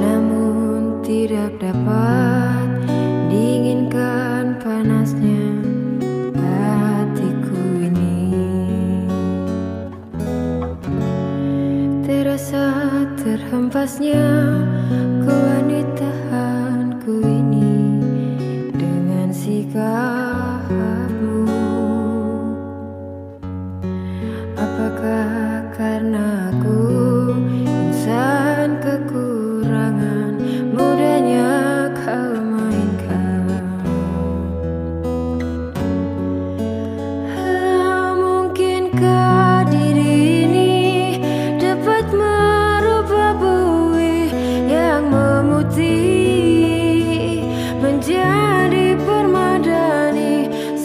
Namun tidak dapat diinginkan panasnya hatiku ini. Terasa terhempasnya kewanitaanku ini Dengan sikap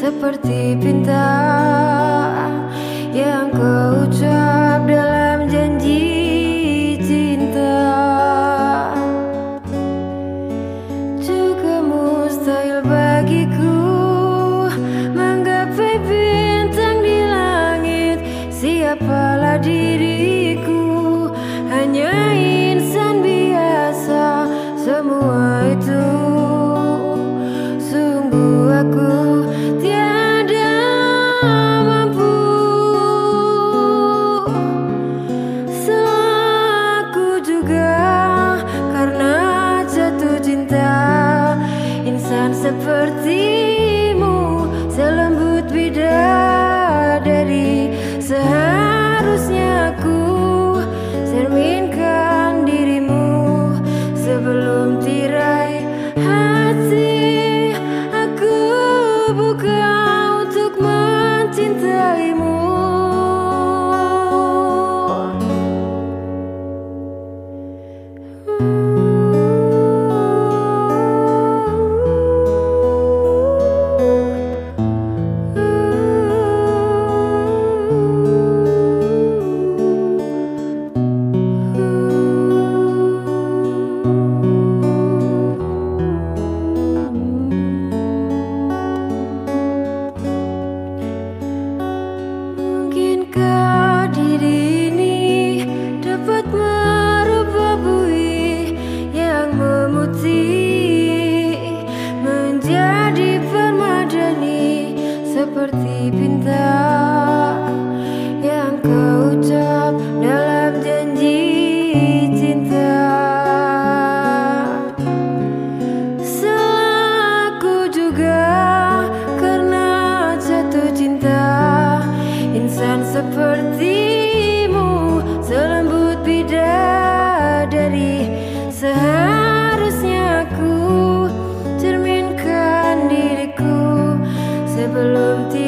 se partí pintar. Insan never loved you.